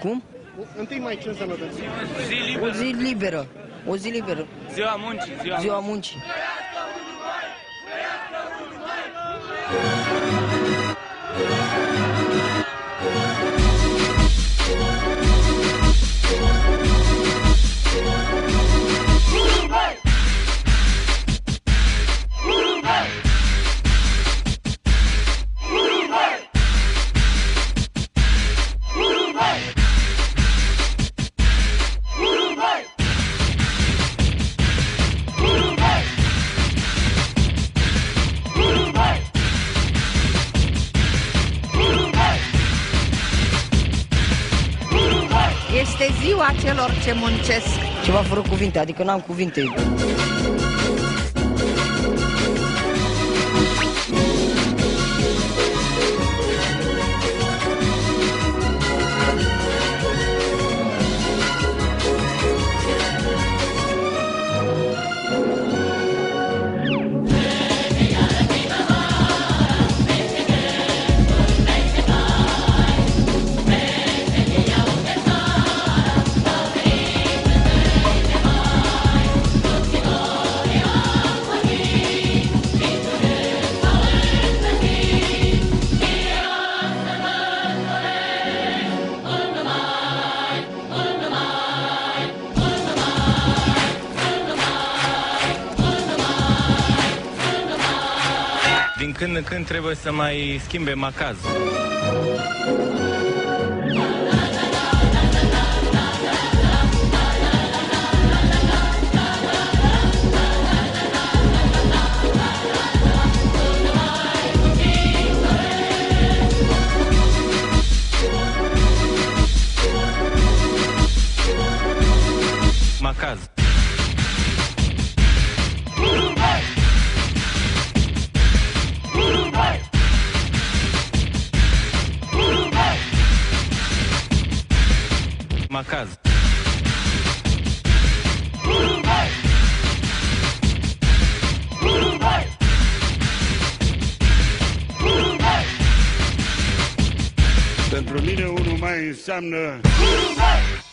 Cum? 1 mai ce înseamnă pentru Zi O liberă. zi liberă. O zi liberă. Ziua muncii. Ziua, Ziua muncii. Este ziua celor ce muncesc. Ceva fără cuvinte, adică n-am cuvinte. Când în când trebuie să mai schimbe macaz. Macaz. Pentru mine unul mai înseamnă Hey!